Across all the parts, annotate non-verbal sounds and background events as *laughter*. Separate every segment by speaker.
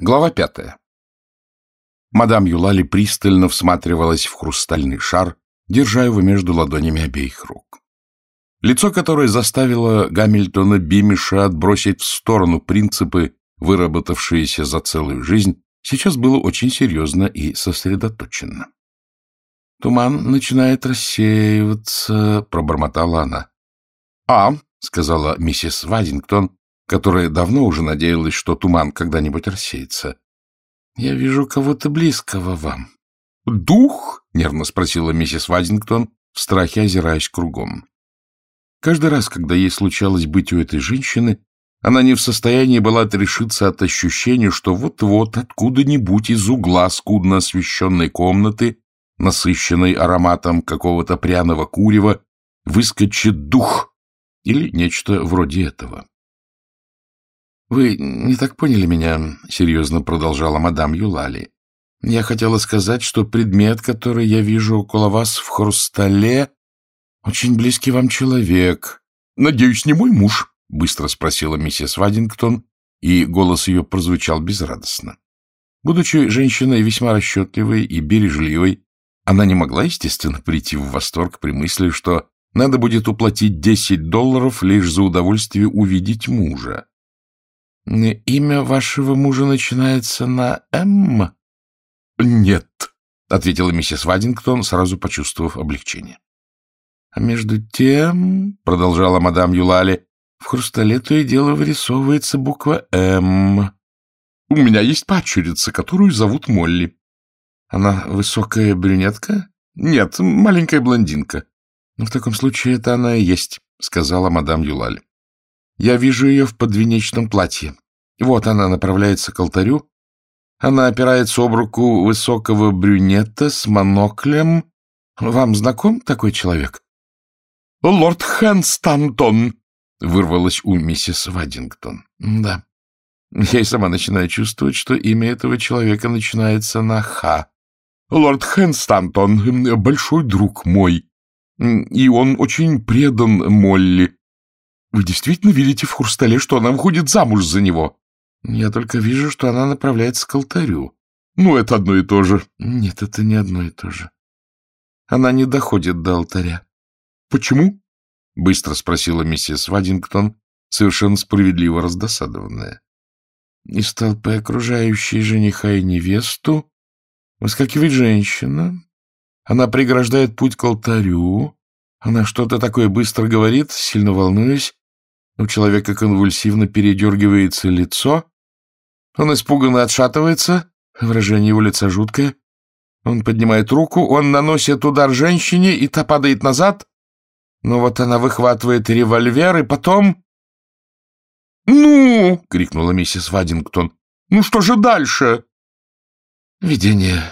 Speaker 1: Глава пятая. Мадам Юлали пристально всматривалась в хрустальный шар, держа его между ладонями обеих рук. Лицо, которое заставило Гамильтона Бимиша отбросить в сторону принципы, выработавшиеся за целую жизнь, сейчас было очень серьезно и сосредоточено. «Туман начинает рассеиваться», — пробормотала она. «А», — сказала миссис Вадингтон, которая давно уже надеялась, что туман когда-нибудь рассеется. — Я вижу кого-то близкого вам. — Дух? — нервно спросила миссис Вадингтон, в страхе озираясь кругом. Каждый раз, когда ей случалось быть у этой женщины, она не в состоянии была отрешиться от ощущения, что вот-вот откуда-нибудь из угла скудно освещенной комнаты, насыщенной ароматом какого-то пряного курева, выскочит дух или нечто вроде этого. — Вы не так поняли меня, — серьезно продолжала мадам Юлали. — Я хотела сказать, что предмет, который я вижу около вас в хрустале, очень близкий вам человек. — Надеюсь, не мой муж? — быстро спросила миссис Вадингтон, и голос ее прозвучал безрадостно. Будучи женщиной весьма расчетливой и бережливой, она не могла, естественно, прийти в восторг при мысли, что надо будет уплатить десять долларов лишь за удовольствие увидеть мужа. — Имя вашего мужа начинается на «М»? — Нет, — ответила миссис Вадингтон, сразу почувствовав облегчение. — А между тем, — продолжала мадам Юлали, — в хрустале то и дело вырисовывается буква «М». У меня есть падчерица, которую зовут Молли. Она высокая брюнетка? Нет, маленькая блондинка. Ну, в таком случае это она и есть, — сказала мадам Юлали. Я вижу ее в подвенечном платье. Вот она направляется к алтарю. Она опирается об руку высокого брюнета с моноклем. Вам знаком такой человек? — Лорд Хэнстантон! — вырвалось у миссис Вадингтон. — Да. Я и сама начинаю чувствовать, что имя этого человека начинается на «Х». Лорд Хэнстантон — большой друг мой, и он очень предан Молли. Вы действительно видите в хрустале, что она выходит замуж за него? Я только вижу, что она направляется к алтарю. Ну, это одно и то же. Нет, это не одно и то же. Она не доходит до алтаря. Почему? Быстро спросила миссис Вадингтон, совершенно справедливо раздосадованная. Из толпы окружающей жениха и невесту выскакивает женщина. Она преграждает путь к алтарю. Она что-то такое быстро говорит, сильно волнуясь, у человека конвульсивно передергивается лицо. Он испуганно отшатывается. Выражение его лица жуткое. Он поднимает руку, он наносит удар женщине, и та падает назад. Но вот она выхватывает револьвер, и потом... «Ну!» — крикнула миссис Вадингтон. «Ну что же дальше?» Видение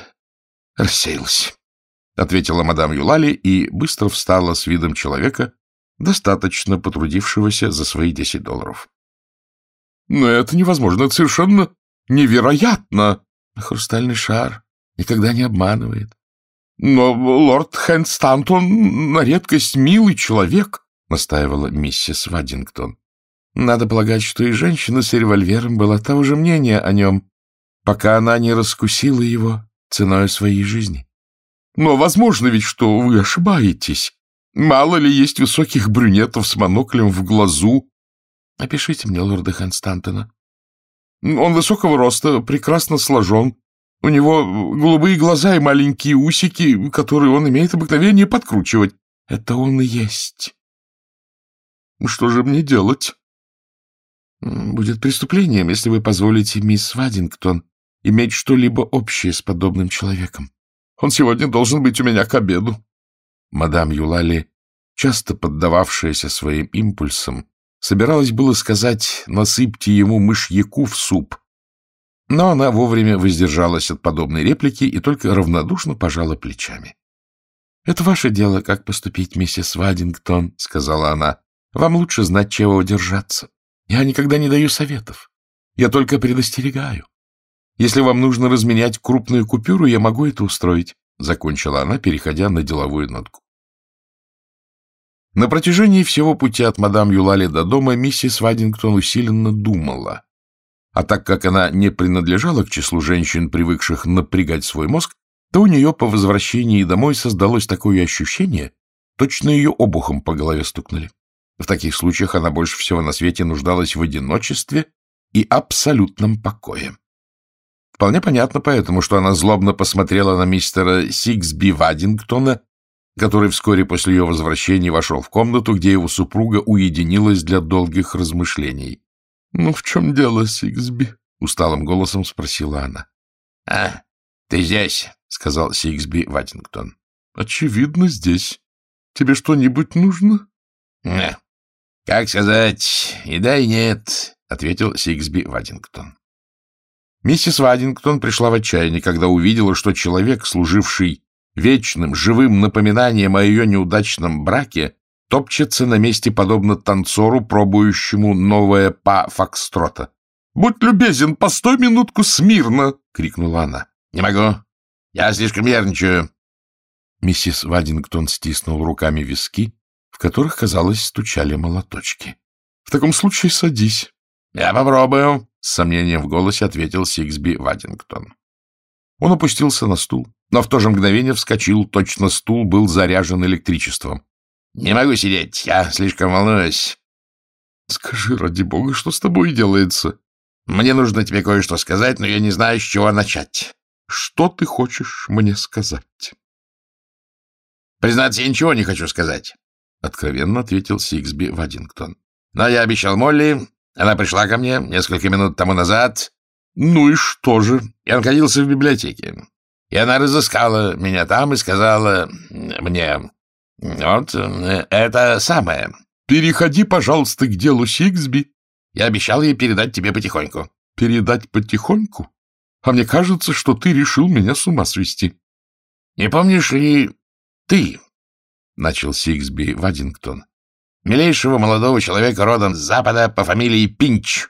Speaker 1: рассеялось, — ответила мадам Юлали и быстро встала с видом человека, достаточно потрудившегося за свои десять долларов. — Но это невозможно, это совершенно невероятно! Хрустальный шар никогда не обманывает. — Но лорд Хэнстантон на редкость милый человек, — настаивала миссис Вадингтон. Надо полагать, что и женщина с револьвером была того же мнения о нем, пока она не раскусила его ценой своей жизни. Но возможно ведь, что вы ошибаетесь. Мало ли есть высоких брюнетов с моноклем в глазу. Опишите мне лорда Хэнстантона. Он высокого роста, прекрасно сложен. У него голубые глаза и маленькие усики, которые он имеет обыкновение подкручивать. Это он и есть. Что же мне делать? Будет преступлением, если вы позволите мисс Вадингтон иметь что-либо общее с подобным человеком. Он сегодня должен быть у меня к обеду. Мадам Юлали, часто поддававшаяся своим импульсам, собиралась было сказать «насыпьте ему мышьяку в суп», но она вовремя воздержалась от подобной реплики и только равнодушно пожала плечами. — Это ваше дело, как поступить, миссис Вадингтон, — сказала она. — Вам лучше знать, чего держаться. Я никогда не даю советов. Я только предостерегаю. Если вам нужно разменять крупную купюру, я могу это устроить. — закончила она, переходя на деловую нотку. На протяжении всего пути от мадам Юлали до дома миссис Вадингтон усиленно думала. А так как она не принадлежала к числу женщин, привыкших напрягать свой мозг, то у нее по возвращении домой создалось такое ощущение, точно ее обухом по голове стукнули. В таких случаях она больше всего на свете нуждалась в одиночестве и абсолютном покое. Вполне понятно поэтому, что она злобно посмотрела на мистера Сиксби Вадингтона, который вскоре после ее возвращения вошел в комнату, где его супруга уединилась для долгих размышлений. — Ну, в чем дело, Сиксби? — усталым голосом спросила она. — А, ты здесь, — сказал Сиксби Вадингтон. — Очевидно, здесь. Тебе что-нибудь нужно? — Как сказать, и да, и нет, — ответил Сиксби Вадингтон. Миссис Вадингтон пришла в отчаяние, когда увидела, что человек, служивший вечным, живым напоминанием о ее неудачном браке, топчется на месте, подобно танцору, пробующему новое па фокстрота. — Будь любезен, постой минутку смирно! — крикнула она. — Не могу. Я слишком нервничаю. Миссис Вадингтон стиснул руками виски, в которых, казалось, стучали молоточки. — В таком случае садись. — Я попробую, — с сомнением в голосе ответил Сиксби Вадингтон. Он опустился на стул, но в то же мгновение вскочил, точно стул был заряжен электричеством. — Не могу сидеть, я слишком волнуюсь. — Скажи, ради бога, что с тобой делается? — Мне нужно тебе кое-что сказать, но я не знаю, с чего начать. — Что ты хочешь мне сказать? — Признаться, я ничего не хочу сказать, — откровенно ответил Сиксби Вадингтон. — Но я обещал Молли, она пришла ко мне несколько минут тому назад. — Ну и что же? Я находился в библиотеке. И она разыскала меня там и сказала мне... Вот это самое. — Переходи, пожалуйста, к делу Сиксби. Я обещал ей передать тебе потихоньку. — Передать потихоньку? А мне кажется, что ты решил меня с ума свести. — Не помнишь ли ты, — начал Сиксби Вадингтон, — милейшего молодого человека родом с запада по фамилии Пинч,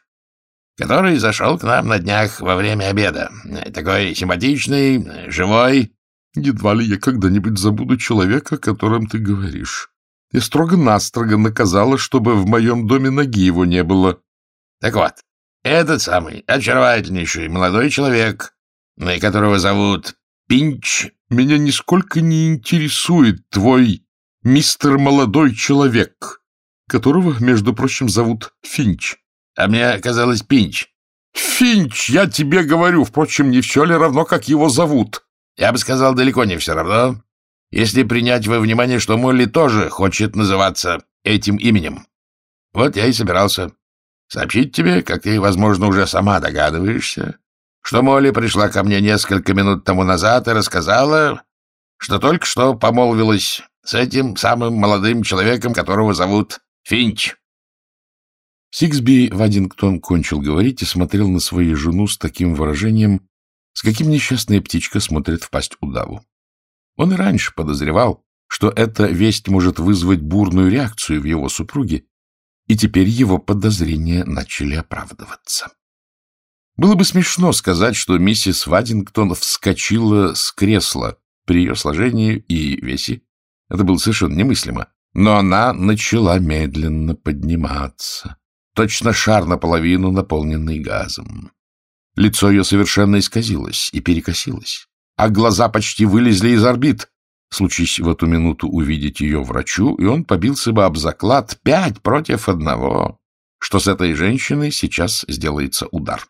Speaker 1: который зашел к нам на днях во время обеда. Такой симпатичный, живой. Едва ли я когда-нибудь забуду человека, о котором ты говоришь. Я строго-настрого наказала, чтобы в моем доме ноги его не было. Так вот, этот самый очаровательнейший молодой человек, которого зовут Пинч, меня нисколько не интересует твой мистер молодой человек, которого, между прочим, зовут Финч. А мне казалось Пинч. Финч, я тебе говорю, впрочем, не все ли равно, как его зовут? Я бы сказал, далеко не все равно, если принять во внимание, что Молли тоже хочет называться этим именем. Вот я и собирался сообщить тебе, как ты, возможно, уже сама догадываешься, что Молли пришла ко мне несколько минут тому назад и рассказала, что только что помолвилась с этим самым молодым человеком, которого зовут Финч. Сиксби Вадингтон кончил говорить и смотрел на свою жену с таким выражением, с каким несчастная птичка смотрит в пасть удаву. Он и раньше подозревал, что эта весть может вызвать бурную реакцию в его супруге, и теперь его подозрения начали оправдываться. Было бы смешно сказать, что миссис Вадингтон вскочила с кресла при ее сложении и весе. Это было совершенно немыслимо. Но она начала медленно подниматься. Точно шар наполовину, наполненный газом. Лицо ее совершенно исказилось и перекосилось, а глаза почти вылезли из орбит. Случись в эту минуту увидеть ее врачу, и он побился бы об заклад пять против одного, что с этой женщиной сейчас сделается удар.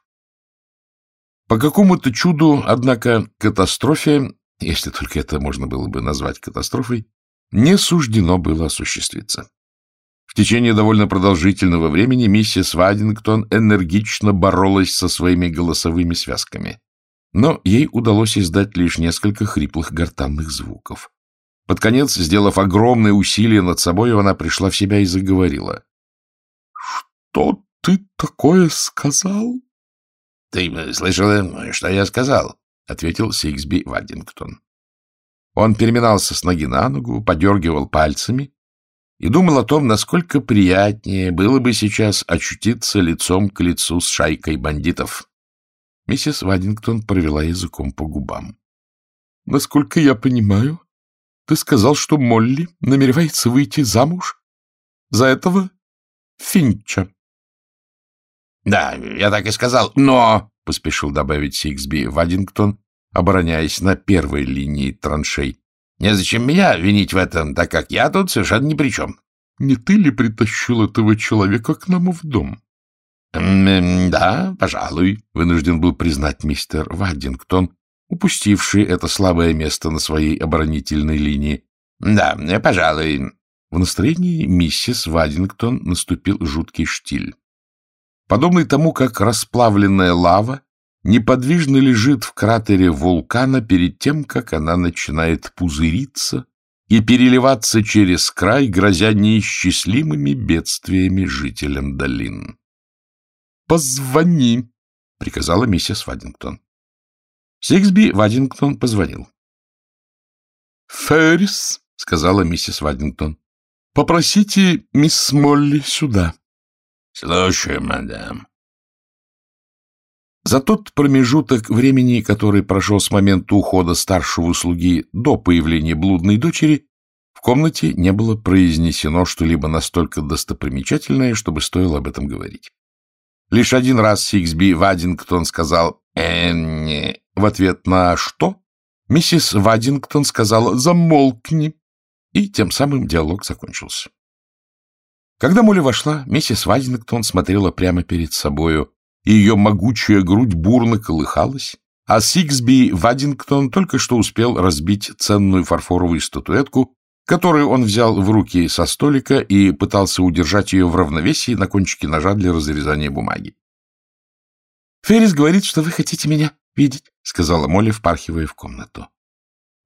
Speaker 1: По какому-то чуду, однако, катастрофе, если только это можно было бы назвать катастрофой, не суждено было осуществиться. В течение довольно продолжительного времени миссис Вадингтон энергично боролась со своими голосовыми связками, но ей удалось издать лишь несколько хриплых гортанных звуков. Под конец, сделав огромные усилия над собой, она пришла в себя и заговорила. — Что ты такое сказал? — Ты слышала, что я сказал? — ответил Сиксби Вадингтон. Он переминался с ноги на ногу, подергивал пальцами и думал о том, насколько приятнее было бы сейчас очутиться лицом к лицу с шайкой бандитов. Миссис Вадингтон провела языком по губам. — Насколько я понимаю, ты сказал, что Молли намеревается выйти замуж за этого Финча. Да, я так и сказал, но, — поспешил добавить Сиксби Вадингтон, обороняясь на первой линии траншей, — незачем меня винить в этом, так как я тут совершенно ни при чем.
Speaker 2: — Не ты ли притащил этого человека к нам в дом?
Speaker 1: — Да, пожалуй, — вынужден был признать мистер Вадингтон, упустивший это слабое место на своей оборонительной линии. — Да, пожалуй. В настроении миссис Вадингтон наступил жуткий штиль. Подобный тому, как расплавленная лава неподвижно лежит в кратере вулкана перед тем, как она начинает пузыриться и переливаться через край, грозя неисчислимыми бедствиями жителям долин.
Speaker 2: «Позвони!» — приказала миссис Вадингтон. Сиксби Вадингтон позвонил. «Феррис», — сказала миссис Вадингтон, — «попросите мисс Молли сюда».
Speaker 1: «Слушаю, мадам».
Speaker 2: За тот промежуток времени, который прошел с момента ухода старшего слуги до появления блудной дочери, в комнате не было произнесено что-либо настолько достопримечательное, чтобы стоило об этом говорить. Лишь один раз Сиксби Вадингтон сказал «Энни» в ответ на «что?» миссис Вадингтон сказала «замолкни», и тем самым диалог закончился. Когда Молли вошла, миссис Вадингтон смотрела прямо перед собою, и ее могучая грудь бурно колыхалась, а Сиксби Вадингтон только что успел разбить ценную фарфоровую статуэтку, которую он взял в руки со столика и пытался удержать ее в равновесии на кончике ножа для разрезания бумаги. «Феррис говорит, что вы хотите меня видеть», — сказала Молли, впархивая в комнату.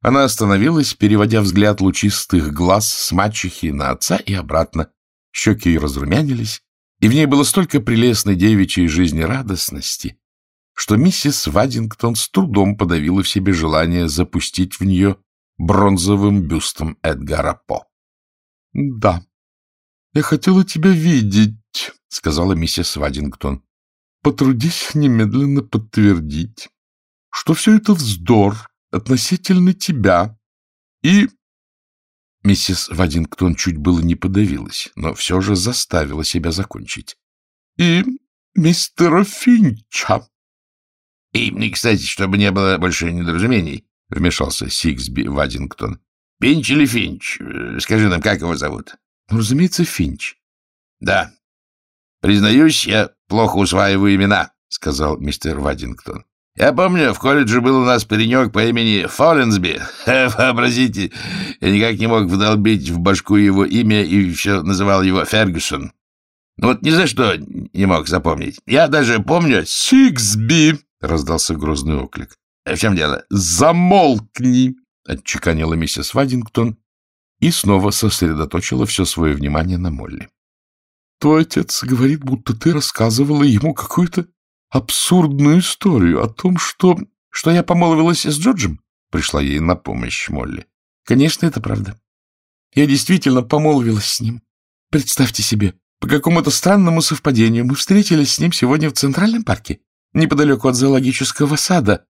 Speaker 2: Она остановилась, переводя взгляд лучистых глаз с мачехи на отца и обратно. Щеки ее разрумянились, и в ней было столько прелестной девичьей жизнерадостности, что миссис Вадингтон с трудом подавила в себе желание запустить в нее бронзовым бюстом Эдгара По. — Да, я хотела тебя видеть, — сказала миссис Вадингтон. — Потрудись немедленно подтвердить, что все это вздор относительно тебя и... Миссис Вадингтон чуть было не подавилась, но все же заставила себя закончить. — И мистера Финча.
Speaker 1: — И, кстати, чтобы не было больше недоразумений, — вмешался Сиксби Вадингтон. — Пинч или Финч? Скажи нам, как его зовут?
Speaker 2: — Ну, разумеется, Финч.
Speaker 1: — Да. Признаюсь, я плохо усваиваю имена, — сказал мистер Вадингтон. — Я помню, в колледже был у нас паренек по имени Фолленсби. *laughs* Вообразите, я никак не мог вдолбить в башку его имя и все называл его Фергюсон. Ну вот ни за что не мог запомнить. Я даже помню...
Speaker 2: — Сиксби! — раздался грозный оклик.
Speaker 1: В чем дело?
Speaker 2: Замолкни! — отчеканила миссис Вадингтон и снова сосредоточила все свое внимание на Молли. — Твой отец говорит, будто ты рассказывала ему какую-то абсурдную историю о том, что... — Что я помолвилась с Джорджем? — пришла ей на помощь Молли. — Конечно, это правда. Я действительно помолвилась с ним. Представьте себе, по какому-то странному совпадению мы встретились с ним сегодня в Центральном парке, неподалеку от зоологического сада,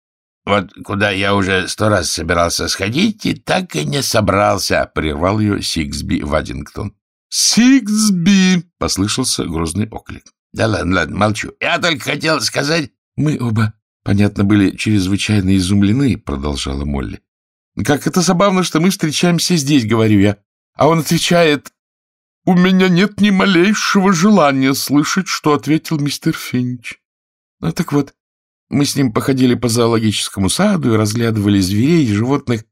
Speaker 1: вот куда я уже сто раз собирался сходить и так и не собрался, — прервал ее Сиксби Вадингтон.
Speaker 2: — Сиксби! — послышался грозный оклик.
Speaker 1: — Да ладно, ладно, молчу. Я только хотел сказать...
Speaker 2: — Мы оба, понятно, были чрезвычайно изумлены, — продолжала Молли. — Как это забавно, что мы встречаемся здесь, — говорю я. А он отвечает... — У меня нет ни малейшего желания слышать, что ответил мистер Финч. Ну, так вот, мы с ним походили по зоологическому саду и разглядывали зверей и животных.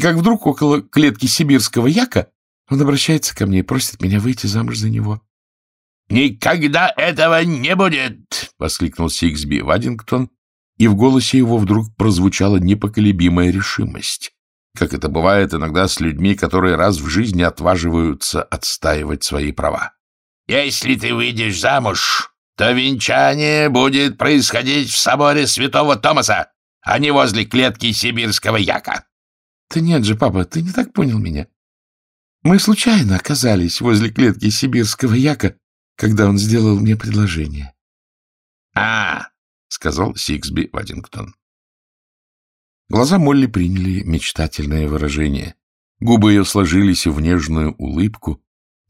Speaker 2: Как вдруг около клетки сибирского яка он обращается ко мне и просит меня выйти замуж за него.
Speaker 1: «Никогда этого не будет!» — воскликнул Сиксби Вадингтон, и в голосе его вдруг прозвучала непоколебимая решимость, как это бывает иногда с людьми, которые раз в жизни отваживаются отстаивать свои права. «Если ты выйдешь замуж, то венчание будет происходить в соборе святого Томаса, а не возле клетки сибирского яка.
Speaker 2: — Да нет же, папа, ты не так понял меня. Мы случайно оказались возле клетки сибирского яка, когда он сделал мне предложение.
Speaker 1: — А, — сказал Сиксби Вадингтон.
Speaker 2: Глаза Молли приняли мечтательное выражение. Губы ее сложились в нежную улыбку,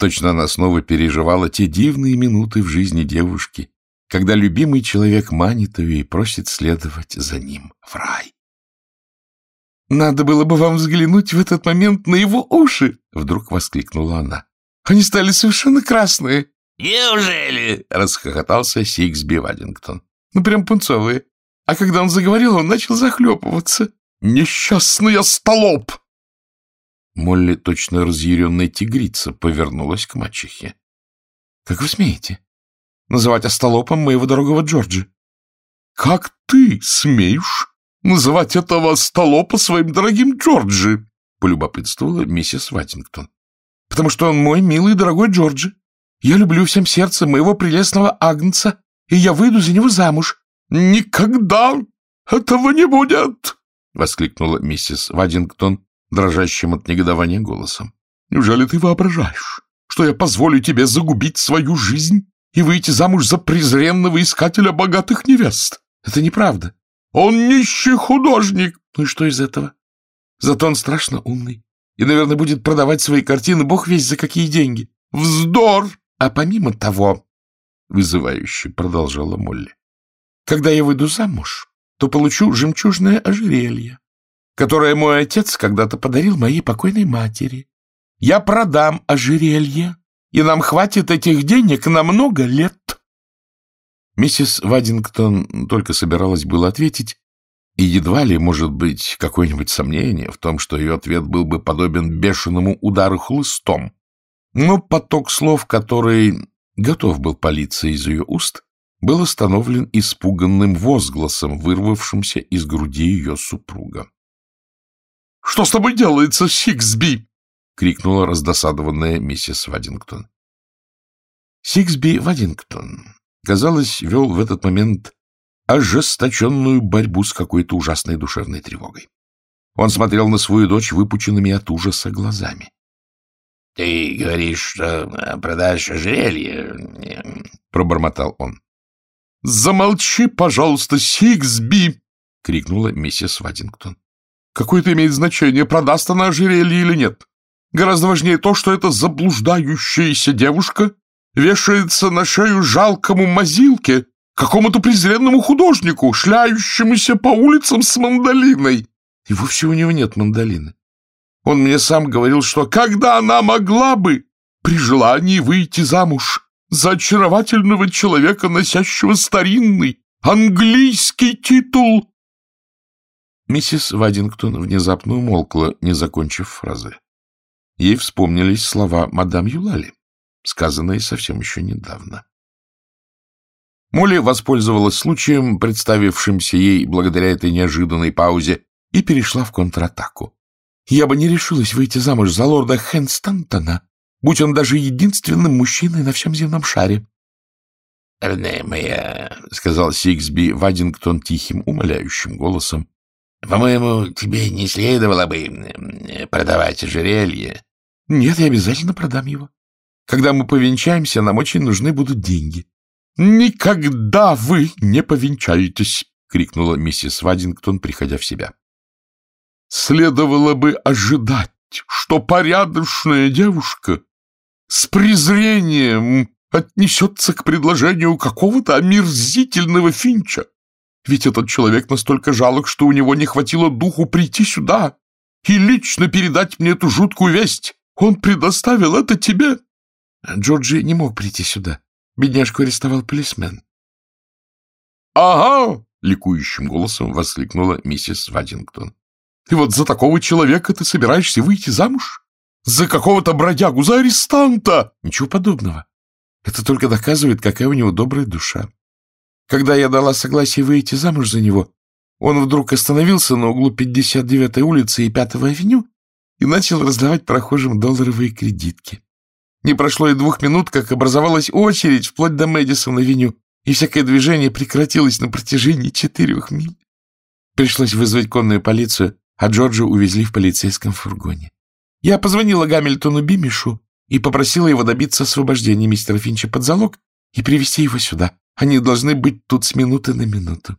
Speaker 2: Точно она снова переживала те дивные минуты в жизни девушки, когда любимый человек манит ее и просит следовать за ним в рай. «Надо было бы вам взглянуть в этот момент на его уши!» — вдруг воскликнула она. «Они стали совершенно красные!»
Speaker 1: «Неужели?» — расхохотался Сиксби Вадингтон.
Speaker 2: «Ну, прям пунцовые. А когда он заговорил, он начал захлепываться. Несчастный столоп!» Молли, точно разъяренная тигрица, повернулась к мачехе. — Как вы смеете? называть остолопом моего дорогого Джорджа. — Как ты смеешь называть этого остолопа своим дорогим Джорджи? — полюбопытствовала миссис Ваттингтон. — Потому что он мой милый дорогой Джорджи. Я люблю всем сердцем моего прелестного Агнца, и я выйду за него замуж. — Никогда этого не будет! — воскликнула миссис Вадингтон дрожащим от негодования голосом. — Неужели ты воображаешь, что я позволю тебе загубить свою жизнь и выйти замуж за презренного искателя богатых невест. Это неправда. Он нищий художник. Ну и что из этого? Зато он страшно умный. И, наверное, будет продавать свои картины бог весь за какие деньги. Вздор! А помимо того, вызывающе продолжала Молли, когда я выйду замуж, то получу жемчужное ожерелье, которое мой отец когда-то подарил моей покойной матери. Я продам ожерелье, и нам хватит этих денег на много лет. Миссис Вадингтон только собиралась было ответить, и едва ли, может быть, какое-нибудь сомнение в том, что ее ответ был бы подобен бешеному удару хлыстом. Но поток слов, который готов был палиться из ее уст, был остановлен испуганным возгласом, вырвавшимся из груди ее супруга. — Что с тобой делается, Сиксби? — крикнула раздосадованная миссис Вадингтон. Сиксби Вадингтон, казалось, вел в этот момент ожесточенную борьбу с какой-то ужасной душевной тревогой. Он смотрел на свою дочь выпученными от ужаса глазами.
Speaker 1: — Ты говоришь, что продашь ожерелье? — пробормотал он.
Speaker 2: — Замолчи, пожалуйста, Сиксби! — крикнула миссис Вадингтон. — Какое это имеет значение, продаст она ожерелье или нет? Гораздо важнее то, что эта заблуждающаяся девушка вешается на шею жалкому мазилке, какому-то презренному художнику, шляющемуся по улицам с мандолиной. И вовсе у него нет мандолины. Он мне сам говорил, что когда она могла бы при желании выйти замуж за очаровательного человека, носящего старинный английский титул. Миссис Вадингтон внезапно умолкла, не закончив фразы. Ей вспомнились слова мадам Юлали, сказанные совсем еще недавно. Молли воспользовалась случаем, представившимся ей благодаря этой неожиданной паузе, и перешла в контратаку. «Я бы не решилась выйти замуж за лорда Хэнстантона, будь он даже единственным мужчиной на всем земном шаре».
Speaker 1: «Родная моя», — сказал Сиксби Вадингтон тихим, умоляющим голосом, по-моему, тебе не следовало бы продавать ожерелье.
Speaker 2: Нет, я обязательно продам его. Когда мы повенчаемся, нам очень нужны будут деньги. Никогда вы не повенчаетесь, крикнула миссис Вадингтон, приходя в себя. Следовало бы ожидать, что порядочная девушка с презрением отнесется к предложению какого-то омерзительного финча, ведь этот человек настолько жалок, что у него не хватило духу прийти сюда и лично передать мне эту жуткую весть. Он предоставил это тебе. Джорджи не мог прийти сюда. Бедняжку арестовал полисмен. — Ага! — ликующим голосом воскликнула миссис Вадингтон. — И вот за такого человека ты собираешься выйти замуж? За какого-то бродягу, за арестанта? Ничего подобного. Это только доказывает, какая у него добрая душа. Когда я дала согласие выйти замуж за него, он вдруг остановился на углу 59-й улицы и 5-го авеню и начал раздавать прохожим долларовые кредитки. Не прошло и двух минут, как образовалась очередь вплоть до Мэдисон-авеню, и всякое движение прекратилось на протяжении четырех миль. Пришлось вызвать конную полицию, а Джорджа увезли в полицейском фургоне. Я позвонила Гамильтону Бимишу и попросила его добиться освобождения мистера Финча под залог и привести его сюда. Они должны быть тут с минуты на минуту.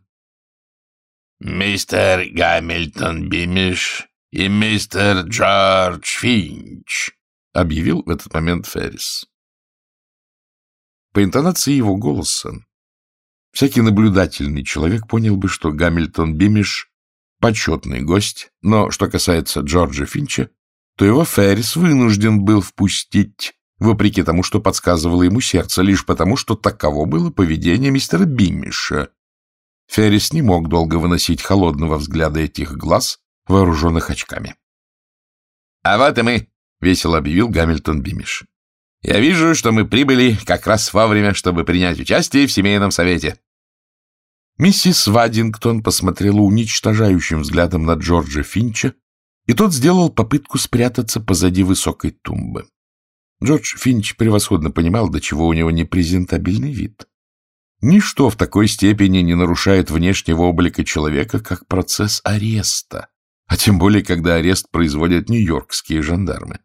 Speaker 1: — Мистер Гамильтон Бимиш и мистер Джордж Финч, — объявил в этот момент Феррис.
Speaker 2: По интонации его голоса Всякий наблюдательный человек понял бы, что Гамильтон Бимиш — почетный гость, но что касается Джорджа Финча, то его Феррис вынужден был впустить, вопреки тому, что подсказывало ему сердце, лишь потому, что таково было поведение мистера Бимиша. Феррис не мог долго выносить холодного взгляда этих глаз, вооруженных очками.
Speaker 1: — А вот и мы, — весело объявил Гамильтон Бимиш. — Я вижу, что мы прибыли как раз вовремя, чтобы принять участие в семейном совете.
Speaker 2: Миссис Вадингтон посмотрела уничтожающим взглядом на Джорджа Финча, и тот сделал попытку спрятаться позади высокой тумбы. Джордж Финч превосходно понимал, до чего у него непрезентабельный вид. Ничто в такой степени не нарушает внешнего облика человека, как процесс ареста, а тем более, когда арест производят нью-йоркские жандармы.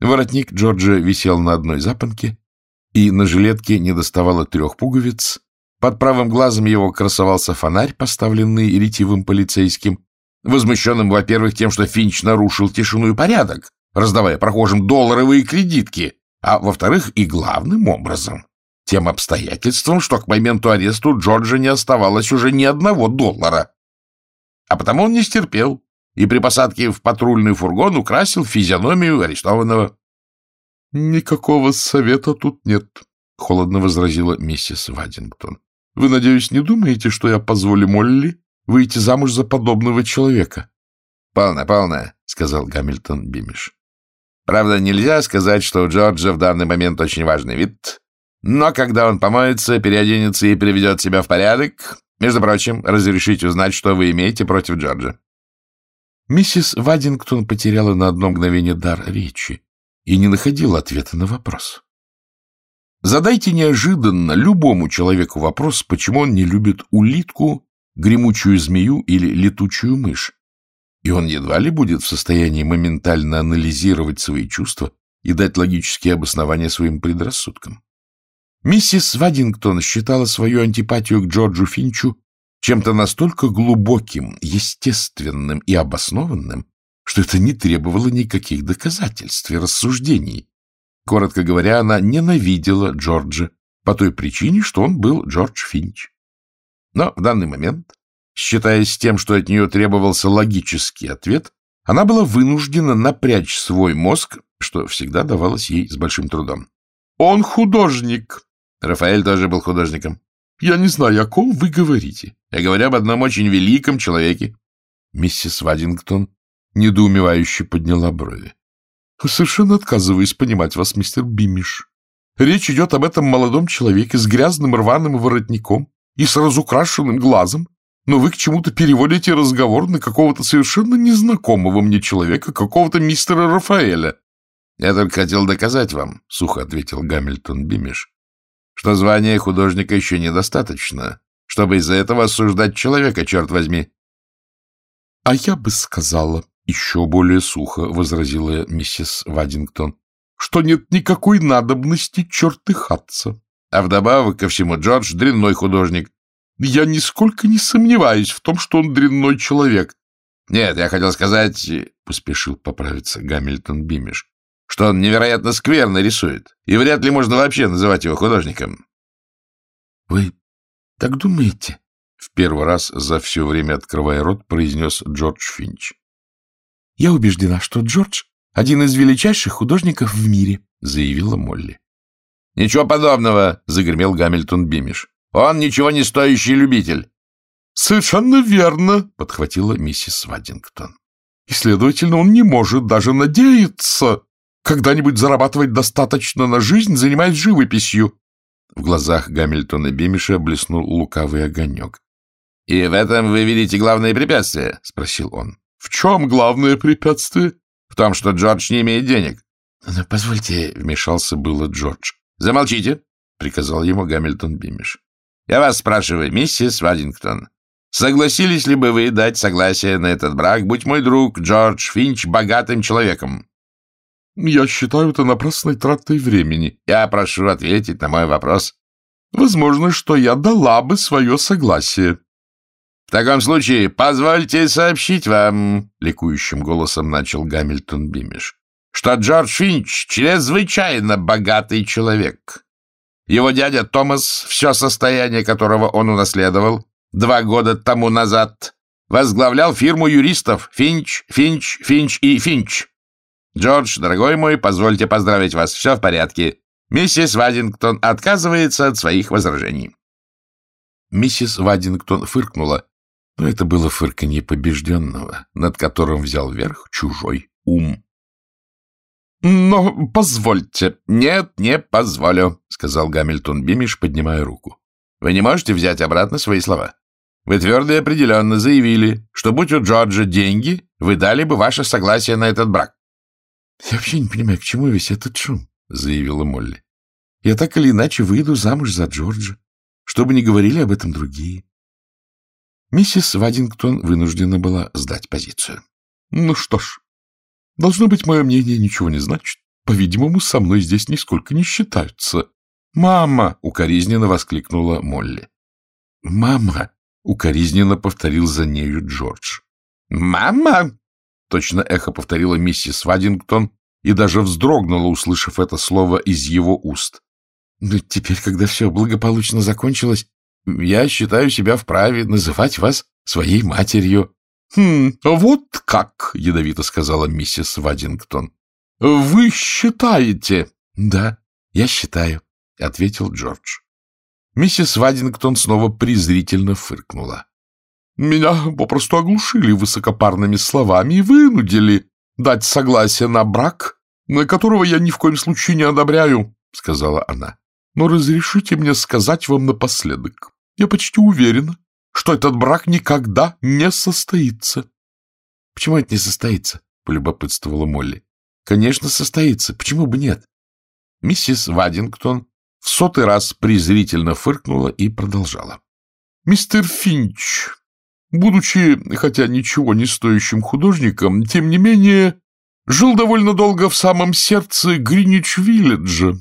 Speaker 2: Воротник Джорджа висел на одной запонке, и на жилетке не доставало трех пуговиц. Под правым глазом его красовался фонарь, поставленный ретивым полицейским, возмущенным, во-первых, тем, что Финч нарушил тишину и порядок, раздавая прохожим долларовые кредитки, а во-вторых, и главным образом, тем обстоятельством, что к моменту ареста у Джорджа не оставалось уже ни одного доллара. А потому он не стерпел и при посадке в патрульный фургон украсил физиономию арестованного. — Никакого совета тут нет, — холодно возразила миссис Вадингтон. — Вы, надеюсь, не думаете, что я позволю Молли выйти замуж за подобного человека?
Speaker 1: — Полно, полно, — сказал Гамильтон Бимиш. — Правда, нельзя сказать, что у Джорджа в данный момент очень важный вид, но когда он помоется, переоденется и приведет себя в порядок, между прочим, разрешите узнать, что вы имеете против Джорджа.
Speaker 2: Миссис Вадингтон потеряла на одно мгновение дар речи и не находила ответа на вопрос. Задайте неожиданно любому человеку вопрос, почему он не любит улитку, гремучую змею или летучую мышь, и он едва ли будет в состоянии моментально анализировать свои чувства и дать логические обоснования своим предрассудкам. Миссис Вадингтон считала свою антипатию к Джорджу Финчу чем-то настолько глубоким, естественным и обоснованным, что это не требовало никаких доказательств и рассуждений. Коротко говоря, она ненавидела Джорджа по той причине, что он был Джордж Финч. Но в данный момент, считаясь тем, что от нее требовался логический ответ, она была вынуждена напрячь свой мозг, что всегда давалось ей с большим трудом. «Он художник!» Рафаэль тоже был художником. Я не знаю, о ком вы говорите. Я говорю об одном очень великом человеке. Миссис Вадингтон недоумевающе подняла брови. Совершенно отказываюсь понимать вас, мистер Бимиш. Речь идет об этом молодом человеке с грязным рваным воротником и с разукрашенным глазом, но вы к чему-то переводите разговор на какого-то совершенно незнакомого мне человека, какого-то мистера Рафаэля. — Я только хотел доказать вам, — сухо ответил Гамильтон Бимиш, что звание художника еще недостаточно, чтобы из-за этого осуждать человека, черт возьми. — А я бы сказала, — еще более сухо возразила миссис Вадингтон, — что нет никакой надобности чертыхаться. А вдобавок ко всему Джордж — дрянной художник. Я нисколько не сомневаюсь в том, что он дрянной человек. — Нет, я хотел сказать, — поспешил поправиться Гамильтон Бимиш, что он невероятно скверно рисует, и вряд ли можно вообще называть его художником. — Вы так думаете? — в первый раз за все время открывая рот, произнес Джордж Финч. — Я убеждена, что Джордж — один из величайших художников в мире, — заявила Молли. — Ничего подобного, — загремел Гамильтон Бимиш. — Он ничего не стоящий любитель. — Совершенно верно, — подхватила миссис Вадингтон. — И, следовательно, он не может даже надеяться когда-нибудь зарабатывать достаточно на жизнь, занимаясь живописью. В глазах Гамильтона Бимиша блеснул лукавый огонек. — И в этом вы видите главное препятствие? — спросил он. — В чем главное препятствие? — В том, что Джордж не имеет денег. — Ну, позвольте, — вмешался было Джордж. — Замолчите, — приказал ему Гамильтон Бимиш. — Я вас спрашиваю, миссис Вадингтон, согласились ли бы вы дать согласие на этот брак, будь мой друг Джордж Финч богатым человеком? Я считаю это напрасной тратой времени. Я прошу ответить на мой вопрос. Возможно, что я дала бы свое согласие. В таком случае, позвольте сообщить вам, — ликующим голосом начал Гамильтон Бимиш, — что Джордж Финч чрезвычайно богатый человек.
Speaker 1: Его дядя Томас, все состояние которого он унаследовал два года тому назад, возглавлял фирму юристов Финч, Финч, Финч и Финч. Джордж, дорогой мой, позвольте поздравить вас, все в порядке. Миссис Вадингтон отказывается от своих возражений.
Speaker 2: Миссис Вадингтон фыркнула, но это было фырканье побежденного, над которым взял верх чужой ум.
Speaker 1: «Но позвольте». «Нет, не позволю», — сказал Гамильтон Бимиш, поднимая руку. «Вы не можете взять обратно свои слова. Вы твердо и определенно заявили, что будь у Джорджа деньги, вы дали бы ваше согласие на этот брак».
Speaker 2: «Я вообще не понимаю, к чему весь этот шум», — заявила Молли. «Я так или иначе выйду замуж за Джорджа, чтобы не говорили об этом другие». Миссис Вадингтон вынуждена была сдать позицию. «Ну что ж, Должно быть, мое мнение ничего не значит. По-видимому, со мной здесь нисколько не считаются. «Мама!» — укоризненно воскликнула Молли. «Мама!» — укоризненно повторил за нею Джордж.
Speaker 1: «Мама!»
Speaker 2: — точно эхо повторила миссис Вадингтон и даже вздрогнула, услышав это слово из его уст. «Но теперь, когда все благополучно закончилось, я считаю себя вправе называть вас своей матерью.
Speaker 1: — Хм, вот как, — ядовито сказала миссис Вадингтон. — Вы считаете?
Speaker 2: — Да, я считаю, — ответил Джордж. Миссис Вадингтон снова презрительно фыркнула.
Speaker 1: — Меня попросту оглушили высокопарными словами и вынудили дать согласие на брак, на которого я ни в коем случае не одобряю, — сказала она. — Но разрешите мне сказать вам напоследок. Я почти уверена, что этот брак никогда не состоится.
Speaker 2: — Почему это не состоится? — полюбопытствовала Молли. — Конечно, состоится. Почему бы нет? Миссис Вадингтон в сотый раз презрительно фыркнула и продолжала.
Speaker 1: — Мистер Финч, будучи, хотя ничего не стоящим художником, тем не менее, жил довольно долго в самом сердце Гринич-Вилледжа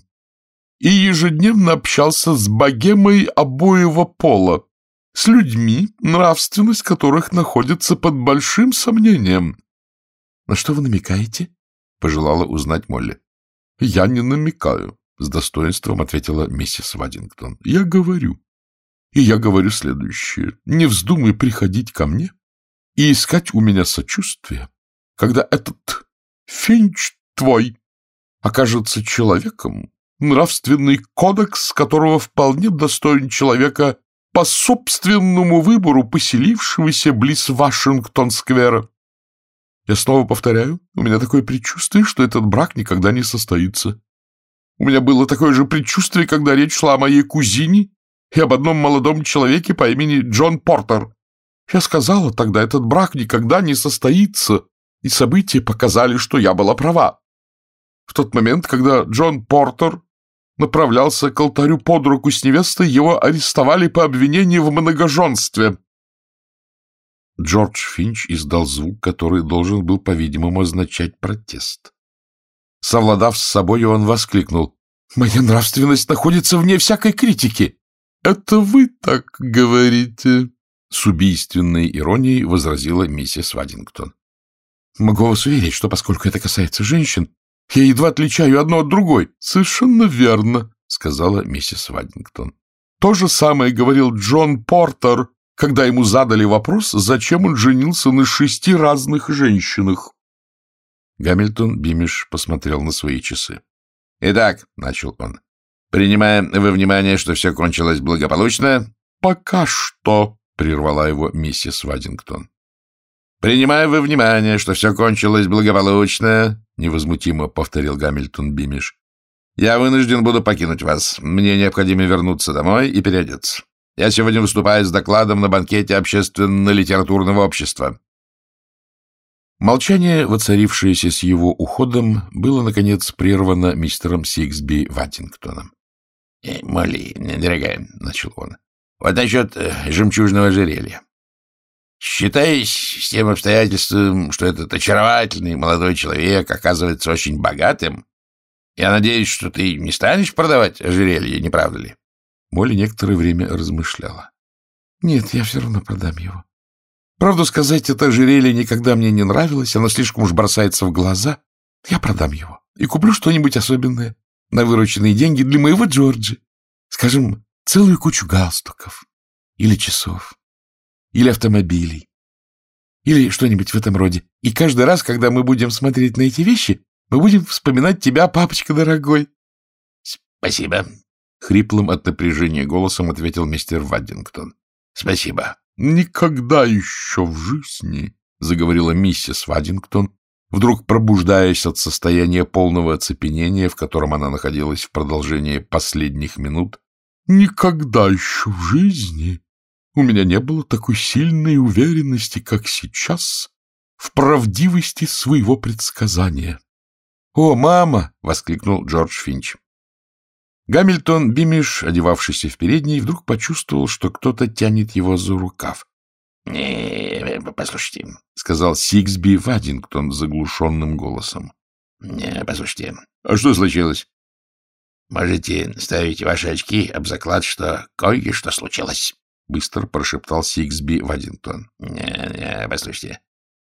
Speaker 1: и ежедневно общался с богемой обоего пола, с людьми, нравственность которых находится под большим сомнением.
Speaker 2: — На что вы намекаете? — пожелала узнать Молли.
Speaker 1: — Я не намекаю, — с достоинством ответила миссис Вадингтон. — Я говорю. И я говорю следующее. Не вздумай приходить ко мне и искать у меня сочувствия, когда этот финч твой окажется человеком, нравственный кодекс которого вполне достоин человека по собственному выбору поселившегося близ Вашингтон-сквера. Я снова повторяю, у меня такое предчувствие, что этот брак никогда не состоится. У меня было такое же предчувствие, когда речь шла о моей кузине и об одном молодом человеке по имени Джон Портер. Я сказала тогда, этот брак никогда не состоится, и события показали, что я была права. В тот момент, когда Джон Портер направлялся к алтарю под руку с невестой, его арестовали по обвинению в многоженстве.
Speaker 2: Джордж Финч издал звук, который должен был, по-видимому, означать протест. Совладав с собой, он воскликнул. «Моя нравственность находится вне всякой критики!»
Speaker 1: «Это вы так говорите?»
Speaker 2: С убийственной иронией возразила миссис Вадингтон.
Speaker 1: «Могу вас уверить, что поскольку это касается женщин, я едва отличаю одно от другой. Совершенно верно, сказала миссис Вадингтон. То же самое говорил Джон Портер, когда ему задали вопрос, зачем он женился на шести разных женщинах.
Speaker 2: Гамильтон Бимиш посмотрел на свои часы.
Speaker 1: — Итак, — начал он, — принимая во внимание, что все кончилось благополучно... — Пока что, — прервала его миссис Вадингтон. Принимая во внимание, что все кончилось благополучно, — невозмутимо повторил Гамильтон Бимиш, — я вынужден буду покинуть вас. Мне необходимо вернуться домой и переодеться. Я сегодня выступаю с докладом на банкете общественно-литературного общества.
Speaker 2: Молчание, воцарившееся с его уходом, было, наконец, прервано мистером Сиксби Ваттингтоном.
Speaker 1: «Э, — Молли, дорогая, — начал он, — вот насчет э, жемчужного ожерелья. Считаясь с тем обстоятельством, что этот очаровательный молодой человек оказывается очень богатым, я надеюсь, что ты не станешь продавать ожерелье, не правда ли?
Speaker 2: Молли некоторое время размышляла. Нет, я все равно продам его. Правду сказать, это ожерелье никогда мне не нравилось, оно слишком уж бросается в глаза. Я продам его и куплю что-нибудь особенное на вырученные деньги для моего Джорджи. Скажем, целую кучу галстуков или часов или автомобилей или что-нибудь в этом роде. И каждый раз, когда мы будем смотреть на эти вещи, мы будем вспоминать тебя, папочка дорогой.
Speaker 1: — Спасибо, — хриплым от напряжения голосом ответил мистер Ваддингтон. — Спасибо.
Speaker 2: — Никогда еще в жизни, — заговорила миссис Ваддингтон, вдруг пробуждаясь от состояния полного оцепенения, в котором она находилась в продолжении последних минут, — никогда еще в жизни у меня не было такой сильной уверенности, как сейчас, в правдивости своего предсказания. — О, мама! — воскликнул Джордж Финч. Гамильтон Бимиш, одевавшийся в передней, вдруг почувствовал, что кто-то тянет его за рукав.
Speaker 1: — Не, послушайте, —
Speaker 2: сказал Сиксби Вадингтон заглушенным голосом.
Speaker 1: — Не, послушайте.
Speaker 2: — А что случилось?
Speaker 1: — Можете ставить ваши очки об заклад, что кое-что случилось. — быстро прошептал Сиксби Вадингтон. — Не, послушайте,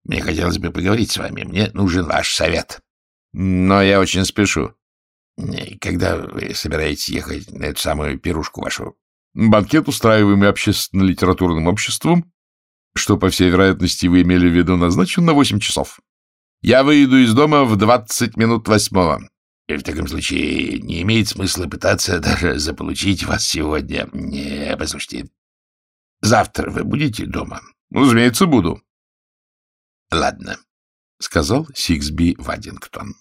Speaker 1: мне хотелось бы поговорить с вами. Мне нужен ваш совет.
Speaker 2: — Но я очень спешу.
Speaker 1: — Когда вы собираетесь ехать на эту самую пирушку вашу?
Speaker 2: — Банкет, устраиваемый общественно-литературным обществом, что, по всей вероятности, вы имели в виду, назначен на восемь часов. Я выйду из дома в двадцать минут восьмого.
Speaker 1: И в таком случае не имеет смысла пытаться даже заполучить вас сегодня. Не, послушайте, Завтра вы будете дома?
Speaker 2: — Разумеется, буду.
Speaker 1: — Ладно, — сказал Сиксби Вадингтон.